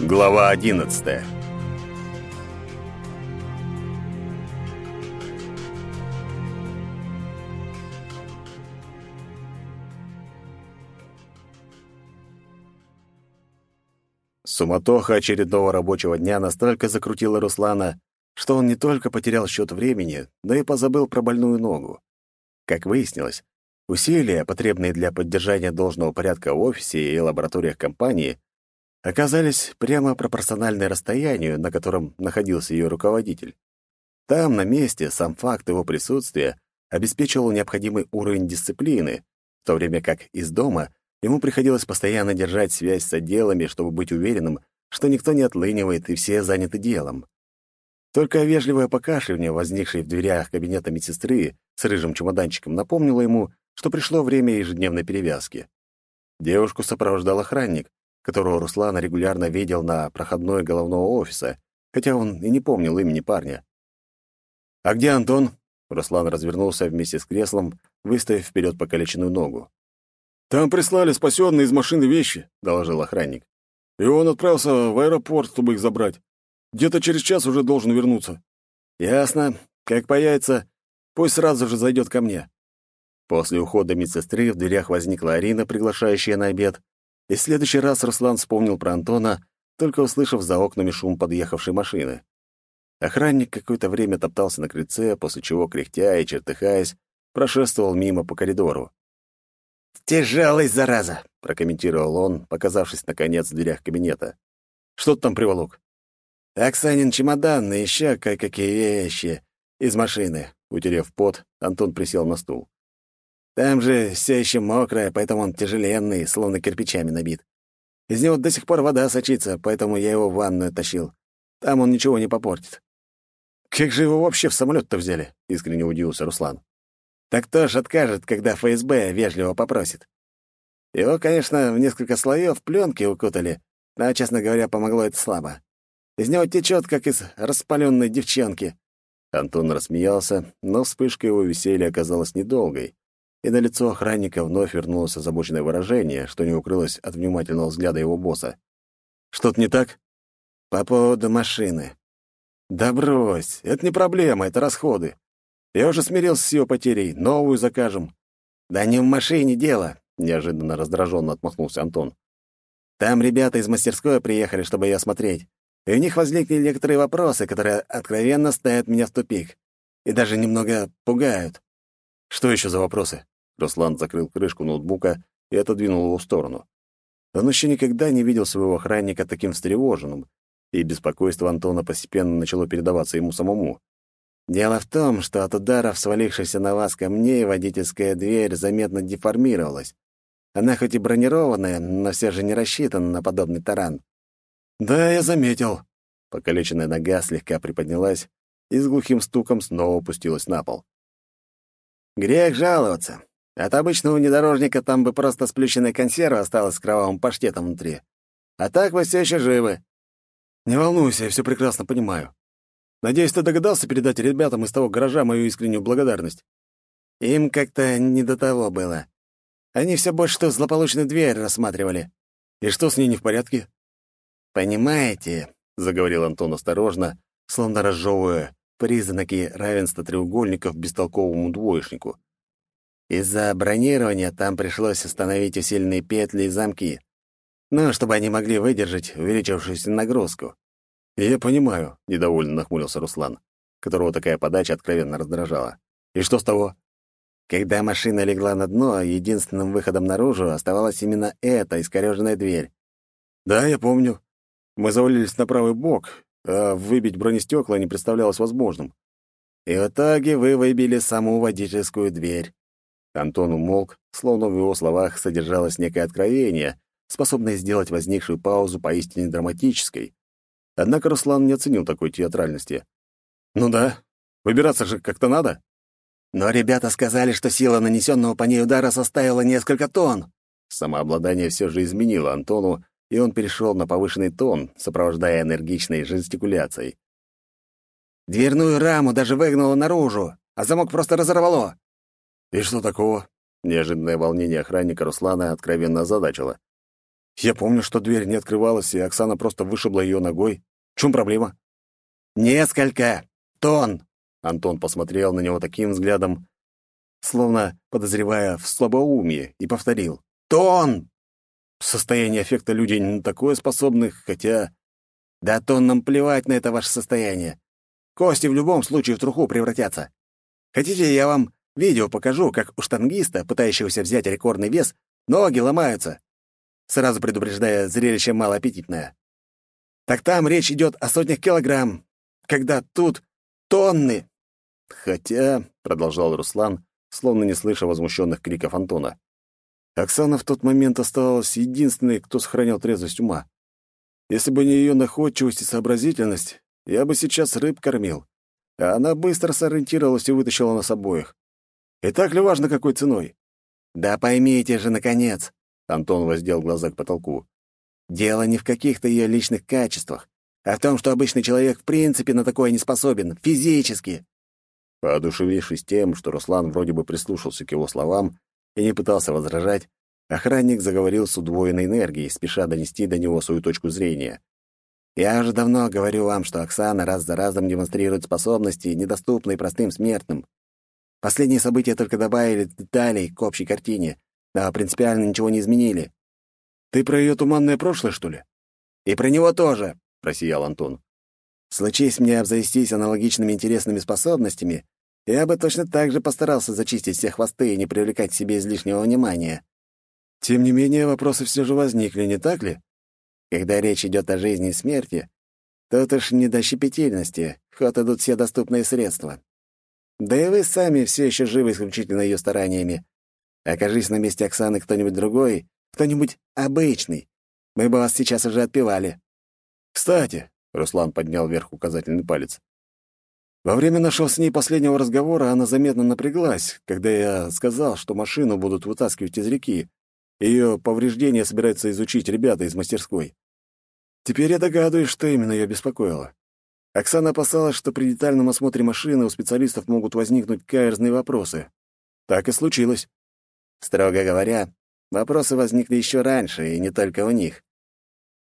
Глава одиннадцатая Суматоха очередного рабочего дня настолько закрутила Руслана, что он не только потерял счет времени, но и позабыл про больную ногу. Как выяснилось, усилия, потребные для поддержания должного порядка в офисе и лабораториях компании, оказались прямо пропорциональны расстоянию, на котором находился ее руководитель. Там, на месте, сам факт его присутствия обеспечивал необходимый уровень дисциплины, в то время как из дома Ему приходилось постоянно держать связь с отделами, чтобы быть уверенным, что никто не отлынивает и все заняты делом. Только вежливое покашливание, возникшее в дверях кабинета медсестры с рыжим чемоданчиком, напомнило ему, что пришло время ежедневной перевязки. Девушку сопровождал охранник, которого Руслан регулярно видел на проходной головного офиса, хотя он и не помнил имени парня. «А где Антон?» Руслан развернулся вместе с креслом, выставив вперед покалеченную ногу. «Там прислали спасенные из машины вещи», — доложил охранник. «И он отправился в аэропорт, чтобы их забрать. Где-то через час уже должен вернуться». «Ясно. Как появится, пусть сразу же зайдет ко мне». После ухода медсестры в дверях возникла Арина, приглашающая на обед, и в следующий раз Руслан вспомнил про Антона, только услышав за окнами шум подъехавшей машины. Охранник какое-то время топтался на крыльце, после чего, кряхтя и чертыхаясь, прошествовал мимо по коридору. «Тяжелый, зараза!» — прокомментировал он, показавшись, наконец, в дверях кабинета. «Что ты там приволок?» «Оксанин чемодан и еще кое-какие вещи из машины». Утерев пот, Антон присел на стул. «Там же все еще мокрое, поэтому он тяжеленный, словно кирпичами набит. Из него до сих пор вода сочится, поэтому я его в ванную тащил. Там он ничего не попортит». «Как же его вообще в самолет-то взяли?» — искренне удивился Руслан. Так кто ж откажет, когда ФСБ вежливо попросит? Его, конечно, в несколько слоев пленки укутали, но, честно говоря, помогло это слабо. Из него течет, как из распаленной девчонки. Антон рассмеялся, но вспышка его веселья оказалась недолгой, и на лицо охранника вновь вернулось озабоченное выражение, что не укрылось от внимательного взгляда его босса. «Что-то не так?» «По поводу машины». «Да брось, это не проблема, это расходы. Я уже смирился с ее потерей. Новую закажем». «Да не в машине дело», — неожиданно раздраженно отмахнулся Антон. «Там ребята из мастерской приехали, чтобы ее осмотреть, и у них возникли некоторые вопросы, которые откровенно ставят меня в тупик и даже немного пугают». «Что еще за вопросы?» Руслан закрыл крышку ноутбука и отодвинул его в сторону. Он еще никогда не видел своего охранника таким встревоженным, и беспокойство Антона постепенно начало передаваться ему самому. Дело в том, что от ударов, свалившихся на вас камней, водительская дверь заметно деформировалась. Она хоть и бронированная, но все же не рассчитана на подобный таран. «Да, я заметил». Покалеченная нога слегка приподнялась и с глухим стуком снова опустилась на пол. «Грех жаловаться. От обычного внедорожника там бы просто сплющенная консерва осталась с кровавым паштетом внутри. А так вы все еще живы». «Не волнуйся, я все прекрасно понимаю. Надеюсь, ты догадался передать ребятам из того гаража мою искреннюю благодарность. Им как-то не до того было. Они все больше что злополучную дверь рассматривали. И что с ней не в порядке? Понимаете, заговорил Антон осторожно, словно разжевывая признаки равенства треугольников бестолковому двоечнику. Из-за бронирования там пришлось установить усиленные петли и замки. Ну, чтобы они могли выдержать увеличившуюся нагрузку. «Я понимаю», — недовольно нахмурился Руслан, которого такая подача откровенно раздражала. «И что с того?» Когда машина легла на дно, единственным выходом наружу оставалась именно эта искорёженная дверь. «Да, я помню. Мы завалились на правый бок, а выбить бронестекла не представлялось возможным. И в итоге вы выбили саму водительскую дверь». Антон умолк, словно в его словах содержалось некое откровение, способное сделать возникшую паузу поистине драматической. Однако Руслан не оценил такой театральности. «Ну да, выбираться же как-то надо». «Но ребята сказали, что сила нанесенного по ней удара составила несколько тонн». Самообладание все же изменило Антону, и он перешел на повышенный тон, сопровождая энергичной жестикуляцией. «Дверную раму даже выгнало наружу, а замок просто разорвало». «И что такого?» Неожиданное волнение охранника Руслана откровенно озадачило. Я помню, что дверь не открывалась, и Оксана просто вышибла ее ногой. В чем проблема? «Несколько тонн!» Антон посмотрел на него таким взглядом, словно подозревая в слабоумии, и повторил. «Тонн!» В состоянии эффекта люди не такое способны, хотя... Да тоннам плевать на это ваше состояние. Кости в любом случае в труху превратятся. Хотите, я вам видео покажу, как у штангиста, пытающегося взять рекордный вес, ноги ломаются? Сразу предупреждая, зрелище малоаппетитное. Так там речь идет о сотнях килограмм, когда тут тонны. Хотя, — продолжал Руслан, словно не слыша возмущенных криков Антона, Оксана в тот момент оставалась единственной, кто сохранял трезвость ума. Если бы не ее находчивость и сообразительность, я бы сейчас рыб кормил. А она быстро сориентировалась и вытащила нас обоих. И так ли важно, какой ценой? Да поймите же, наконец, Антон воздел глаза к потолку. Дело не в каких-то ее личных качествах, а в том, что обычный человек в принципе на такое не способен, физически. Поодушевившись тем, что Руслан вроде бы прислушался к его словам и не пытался возражать, охранник заговорил с удвоенной энергией, спеша донести до него свою точку зрения. «Я уже давно говорю вам, что Оксана раз за разом демонстрирует способности, недоступные простым смертным. Последние события только добавили деталей к общей картине, но принципиально ничего не изменили. Ты про ее туманное прошлое, что ли? И про него тоже, просиял Антон. Случись мне обзавестись аналогичными интересными способностями, я бы точно так же постарался зачистить все хвосты и не привлекать к себе излишнего внимания. Тем не менее, вопросы все же возникли, не так ли? Когда речь идет о жизни и смерти, тут уж не до щепетильности, ход идут все доступные средства. Да и вы сами все еще живы исключительно ее стараниями, Окажись на месте Оксаны кто-нибудь другой, кто-нибудь обычный, мы бы вас сейчас уже отпевали. Кстати, Руслан поднял вверх указательный палец. Во время нашего с ней последнего разговора она заметно напряглась, когда я сказал, что машину будут вытаскивать из реки. Ее повреждения собираются изучить ребята из мастерской. Теперь я догадываюсь, что именно ее беспокоило. Оксана опасалась, что при детальном осмотре машины у специалистов могут возникнуть каверзные вопросы. Так и случилось. Строго говоря, вопросы возникли еще раньше, и не только у них.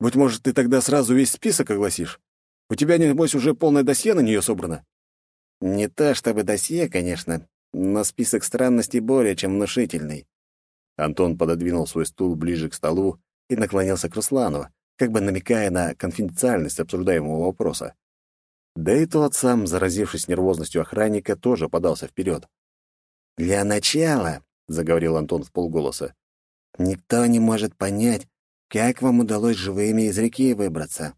Быть может, ты тогда сразу весь список огласишь? У тебя, небось, уже полное досье на нее собрано? Не то чтобы досье, конечно, но список странностей более чем внушительный. Антон пододвинул свой стул ближе к столу и наклонился к Руслану, как бы намекая на конфиденциальность обсуждаемого вопроса. Да и тот сам, заразившись нервозностью охранника, тоже подался вперед. «Для начала — заговорил Антон в полголоса. «Никто не может понять, как вам удалось живыми из реки выбраться.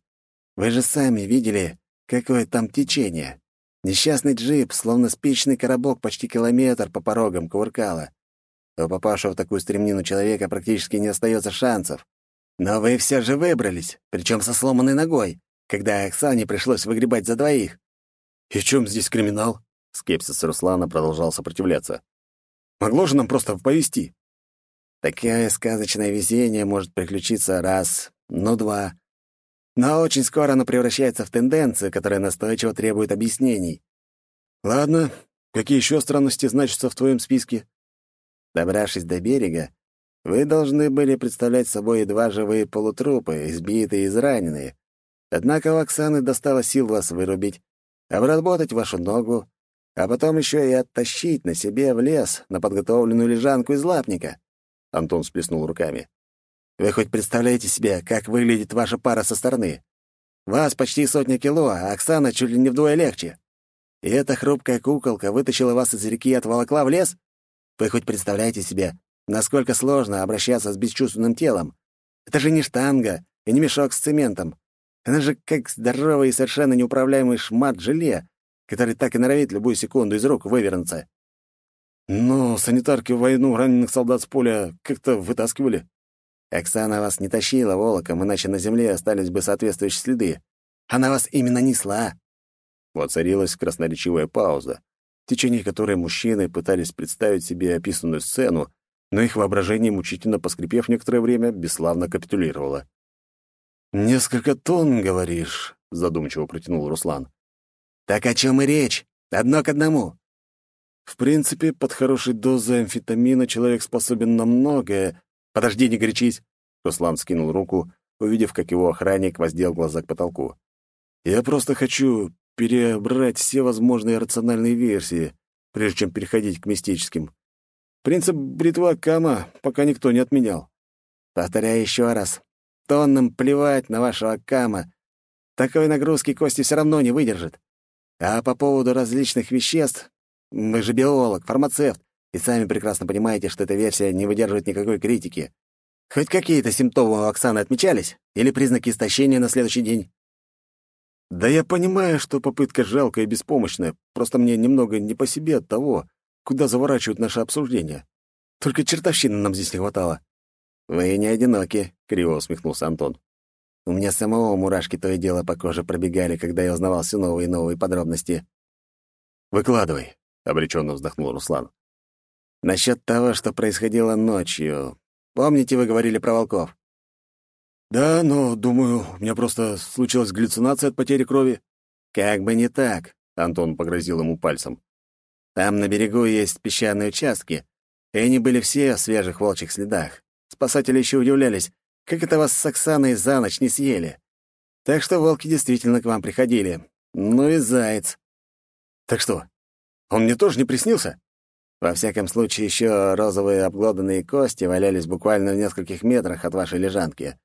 Вы же сами видели, какое там течение. Несчастный джип, словно спичный коробок, почти километр по порогам кувыркало. У попавшего в такую стремнину человека практически не остается шансов. Но вы все же выбрались, причем со сломанной ногой, когда Оксане пришлось выгребать за двоих». «И в чем здесь криминал?» Скепсис Руслана продолжал сопротивляться. Могло же нам просто повезти. Такое сказочное везение может приключиться раз, ну два. Но очень скоро оно превращается в тенденцию, которая настойчиво требует объяснений. Ладно, какие еще странности значатся в твоем списке? Добравшись до берега, вы должны были представлять собой два живые полутрупы, избитые и израненные. Однако у Оксаны достало сил вас вырубить, обработать вашу ногу, а потом еще и оттащить на себе в лес на подготовленную лежанку из лапника. Антон сплеснул руками. Вы хоть представляете себе, как выглядит ваша пара со стороны? Вас почти сотня кило, а Оксана чуть ли не вдвое легче. И эта хрупкая куколка вытащила вас из реки и отволокла в лес? Вы хоть представляете себе, насколько сложно обращаться с бесчувственным телом? Это же не штанга и не мешок с цементом. Она же как здоровый и совершенно неуправляемый шмат желе, который так и норовит любую секунду из рук вывернуться. Но санитарки в войну раненых солдат с поля как-то вытаскивали. Оксана вас не тащила волоком, иначе на земле остались бы соответствующие следы. Она вас именно несла. Воцарилась красноречивая пауза, в течение которой мужчины пытались представить себе описанную сцену, но их воображение, мучительно поскрипев некоторое время, бесславно капитулировало. «Несколько тонн, говоришь?» — задумчиво протянул Руслан. Так о чем и речь? Одно к одному. В принципе, под хорошей дозой амфетамина человек способен на многое. Подожди, не горячись. Руслан скинул руку, увидев, как его охранник воздел глаза к потолку. «Я просто хочу перебрать все возможные рациональные версии, прежде чем переходить к мистическим. Принцип бритва Кама пока никто не отменял. Повторяю еще раз. Тоннам плевать на вашего Кама. Такой нагрузки кости все равно не выдержит. А по поводу различных веществ... Вы же биолог, фармацевт, и сами прекрасно понимаете, что эта версия не выдерживает никакой критики. Хоть какие-то симптомы у Оксаны отмечались? Или признаки истощения на следующий день? Да я понимаю, что попытка жалкая и беспомощная, просто мне немного не по себе от того, куда заворачивают наше обсуждение. Только чертовщины нам здесь не хватало. «Вы не одиноки», — криво усмехнулся Антон. «У меня самого мурашки то и дело по коже пробегали, когда я узнавал все новые и новые подробности». «Выкладывай», — обреченно вздохнул Руслан. «Насчет того, что происходило ночью. Помните, вы говорили про волков?» «Да, но, думаю, у меня просто случилась галлюцинация от потери крови». «Как бы не так», — Антон погрозил ему пальцем. «Там на берегу есть песчаные участки, и они были все в свежих волчьих следах. Спасатели еще удивлялись, как это вас с Оксаной за ночь не съели. Так что волки действительно к вам приходили. Ну и заяц». «Так что, он мне тоже не приснился?» Во всяком случае, еще розовые обглоданные кости валялись буквально в нескольких метрах от вашей лежанки.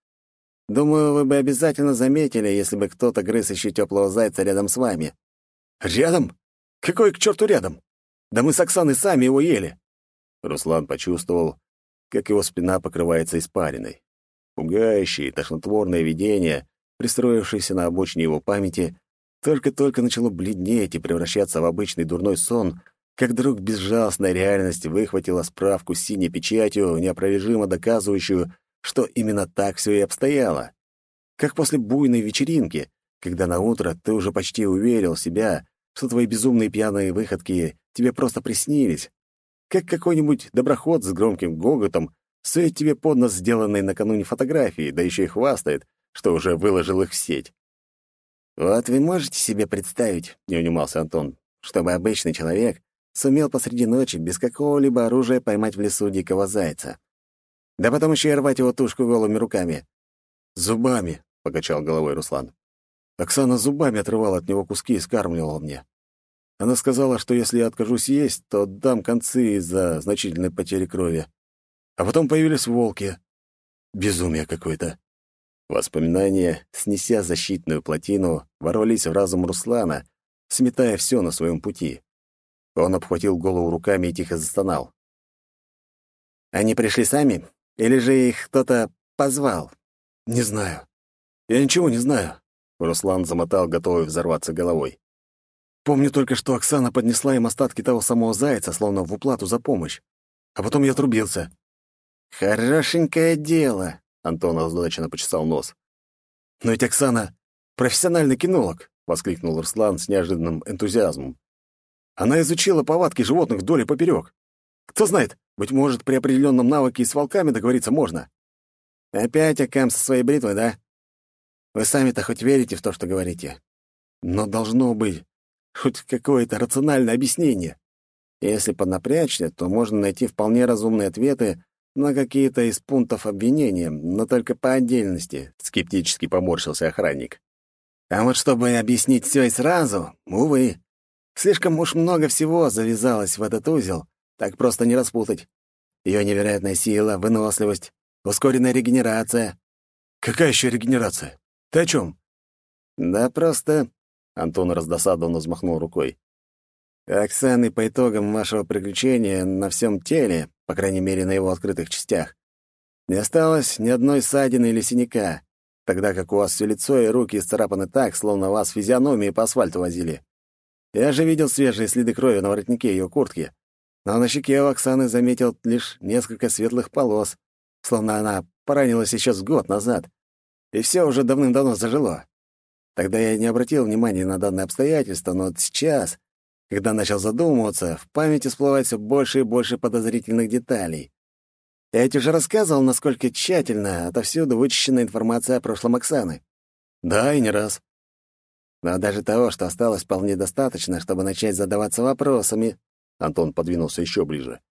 Думаю, вы бы обязательно заметили, если бы кто-то грыз еще теплого зайца рядом с вами. Рядом? Какой к черту рядом? Да мы с Оксаной сами его ели. Руслан почувствовал, как его спина покрывается испариной. Пугающее, тошнотворное видение, пристроившееся на обочине его памяти, только-только начало бледнеть и превращаться в обычный дурной сон, как вдруг безжалостная реальность выхватила справку с синей печатью, неопровержимо доказывающую, что именно так все и обстояло. Как после буйной вечеринки, когда на утро ты уже почти уверил себя, что твои безумные пьяные выходки тебе просто приснились. Как какой-нибудь доброход с громким гоготом сует тебе под нос сделанные накануне фотографии, да еще и хвастает, что уже выложил их в сеть. «Вот вы можете себе представить, — не унимался Антон, — чтобы обычный человек сумел посреди ночи без какого-либо оружия поймать в лесу дикого зайца. Да потом еще и рвать его тушку голыми руками. «Зубами», — покачал головой Руслан. Оксана зубами отрывала от него куски и скармливала мне. Она сказала, что если я откажусь есть, то дам концы из-за значительной потери крови. А потом появились волки. Безумие какое-то. Воспоминания, снеся защитную плотину, ворвались в разум Руслана, сметая все на своем пути. Он обхватил голову руками и тихо застонал. «Они пришли сами? Или же их кто-то позвал?» «Не знаю. Я ничего не знаю». Руслан замотал, готовый взорваться головой. «Помню только, что Оксана поднесла им остатки того самого зайца, словно в уплату за помощь. А потом я отрубился». «Хорошенькое дело», — Антон озадаченно почесал нос. «Но ведь Оксана — профессиональный кинолог», — воскликнул Руслан с неожиданным энтузиазмом. Она изучила повадки животных вдоль и поперек. Кто знает, быть может, при определенном навыке с волками договориться можно. Опять Акам со своей бритвой, да? Вы сами-то хоть верите в то, что говорите? Но должно быть хоть какое-то рациональное объяснение. Если поднапрячься, то можно найти вполне разумные ответы на какие-то из пунктов обвинения, но только по отдельности, — скептически поморщился охранник. А вот чтобы объяснить все и сразу, увы. Слишком уж много всего завязалось в этот узел, так просто не распутать. Ее невероятная сила, выносливость, ускоренная регенерация. Какая еще регенерация? Ты о чем? Да просто... Антон раздосадованно взмахнул рукой. Оксаны по итогам вашего приключения на всем теле, по крайней мере, на его открытых частях, не осталось ни одной ссадины или синяка, тогда как у вас все лицо и руки исцарапаны так, словно вас физиономии по асфальту возили. Я же видел свежие следы крови на воротнике ее куртки, но на щеке у Оксаны заметил лишь несколько светлых полос, словно она поранилась сейчас год назад, и все уже давным-давно зажило. Тогда я не обратил внимания на данное обстоятельство, но вот сейчас, когда начал задумываться, в памяти всплывает все больше и больше подозрительных деталей. Я ведь уже рассказывал, насколько тщательно отовсюду вычищена информация о прошлом Оксаны. Да, и не раз. Но даже того, что осталось, вполне достаточно, чтобы начать задаваться вопросами. Антон подвинулся еще ближе.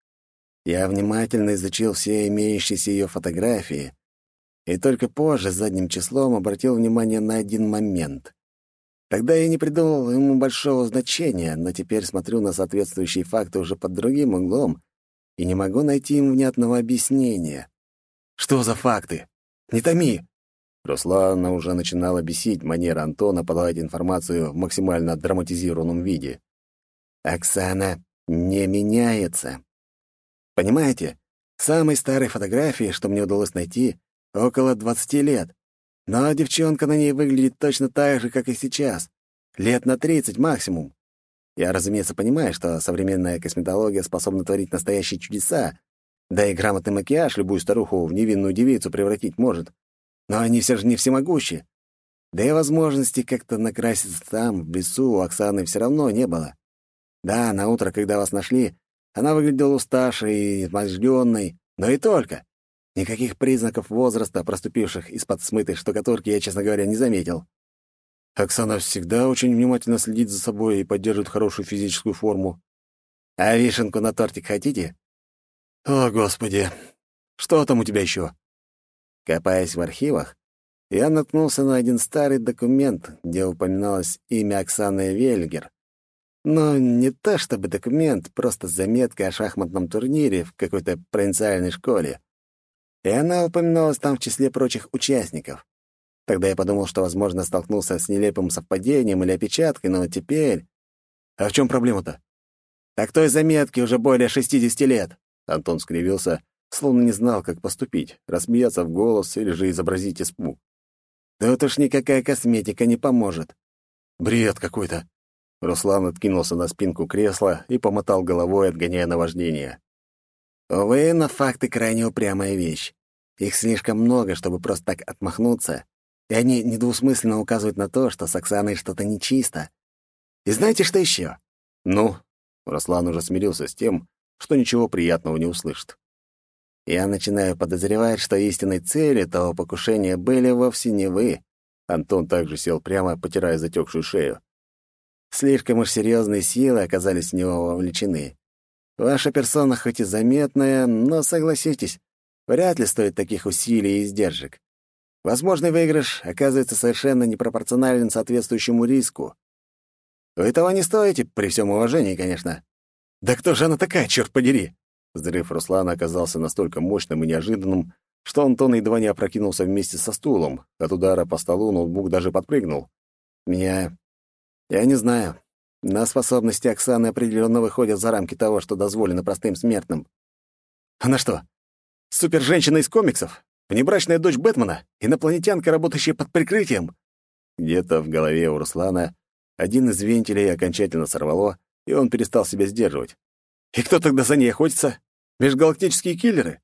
Я внимательно изучил все имеющиеся ее фотографии и только позже задним числом обратил внимание на один момент. Тогда я не придумал ему большого значения, но теперь смотрю на соответствующие факты уже под другим углом и не могу найти им внятного объяснения. «Что за факты? Не томи!» Руслана уже начинала бесить манера Антона подавать информацию в максимально драматизированном виде. «Оксана не меняется. Понимаете, самой старой фотографии, что мне удалось найти, около 20 лет. Но девчонка на ней выглядит точно так же, как и сейчас. Лет на 30 максимум. Я, разумеется, понимаю, что современная косметология способна творить настоящие чудеса, да и грамотный макияж любую старуху в невинную девицу превратить может. Но они все же не всемогущи. Да и возможности как-то накраситься там, в лесу, у Оксаны все равно не было. Да, на утро, когда вас нашли, она выглядела уставшей и изможденной, но и только. Никаких признаков возраста, проступивших из-под смытой штукатурки, я, честно говоря, не заметил. Оксана всегда очень внимательно следит за собой и поддерживает хорошую физическую форму. А вишенку на тортик хотите? О, Господи! Что там у тебя еще? Копаясь в архивах, я наткнулся на один старый документ, где упоминалось имя Оксаны Вельгер. Но не то чтобы документ, просто заметка о шахматном турнире в какой-то провинциальной школе и она упоминалась там в числе прочих участников. Тогда я подумал, что, возможно, столкнулся с нелепым совпадением или опечаткой, но теперь... А в чем проблема-то? Так той заметке уже более 60 лет. Антон скривился, словно не знал, как поступить, рассмеяться в голос или же изобразить испуг. Да вот уж никакая косметика не поможет. Бред какой-то. Руслан откинулся на спинку кресла и помотал головой, отгоняя наваждение. Увы, но факты крайне упрямая вещь. Их слишком много, чтобы просто так отмахнуться, и они недвусмысленно указывают на то, что с Оксаной что-то нечисто. И знаете, что еще? Ну, Руслан уже смирился с тем, что ничего приятного не услышит. Я начинаю подозревать, что истинной целью того покушения были вовсе не вы. Антон также сел прямо, потирая затекшую шею. Слишком уж серьезные силы оказались в него вовлечены. Ваша персона хоть и заметная, но, согласитесь, вряд ли стоит таких усилий и издержек. Возможный выигрыш оказывается совершенно непропорционален соответствующему риску. Вы этого не стоите, при всем уважении, конечно. Да кто же она такая, черт подери? Взрыв Руслана оказался настолько мощным и неожиданным, что Антон едва не опрокинулся вместе со стулом. От удара по столу ноутбук даже подпрыгнул. Меня... Я не знаю. Но способности Оксаны определенно выходят за рамки того, что дозволено простым смертным. Она что, супер-женщина из комиксов? Внебрачная дочь Бэтмена? Инопланетянка, работающая под прикрытием? Где-то в голове у Руслана один из вентилей окончательно сорвало, и он перестал себя сдерживать. И кто тогда за ней охотится? Межгалактические киллеры?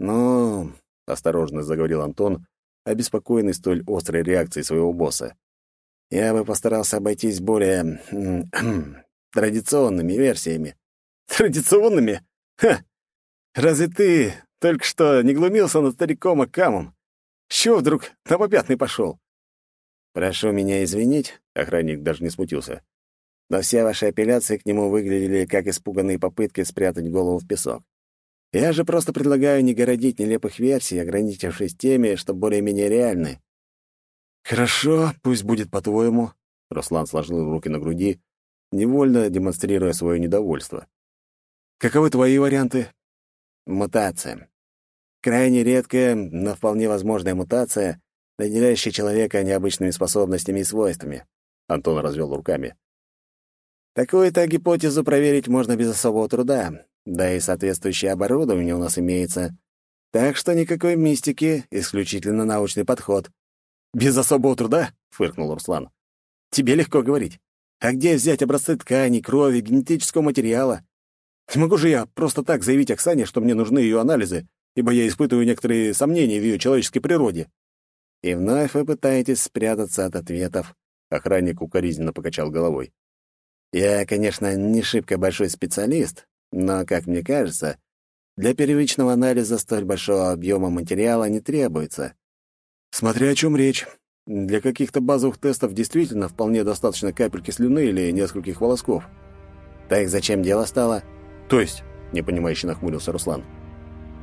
Ну, осторожно заговорил Антон, обеспокоенный столь острой реакцией своего босса я бы постарался обойтись более традиционными версиями. Традиционными? Ха! Разве ты только что не глумился над стариком Акамом? С чего вдруг на попятный пошел? Прошу меня извинить, охранник даже не смутился. Но все ваши апелляции к нему выглядели как испуганные попытки спрятать голову в песок. Я же просто предлагаю не городить нелепых версий, ограничившись теми, что более-менее реальны. «Хорошо, пусть будет по-твоему», — Руслан сложил руки на груди, невольно демонстрируя свое недовольство. «Каковы твои варианты?» «Мутация. Крайне редкая, но вполне возможная мутация, наделяющая человека необычными способностями и свойствами», — Антон развел руками. «Такую-то гипотезу проверить можно без особого труда, да и соответствующее оборудование у нас имеется. Так что никакой мистики, исключительно научный подход». «Без особого труда?» — фыркнул Руслан. «Тебе легко говорить. А где взять образцы тканей, крови, генетического материала? Не могу же я просто так заявить Оксане, что мне нужны ее анализы, ибо я испытываю некоторые сомнения в ее человеческой природе». «И вновь вы пытаетесь спрятаться от ответов», — охранник укоризненно покачал головой. «Я, конечно, не шибко большой специалист, но, как мне кажется, для первичного анализа столь большого объема материала не требуется. Смотря о чем речь. Для каких-то базовых тестов действительно вполне достаточно капельки слюны или нескольких волосков. Так зачем дело стало? То есть, непонимающе нахмурился Руслан.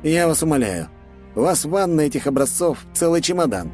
Я вас умоляю, У вас в ванной этих образцов целый чемодан.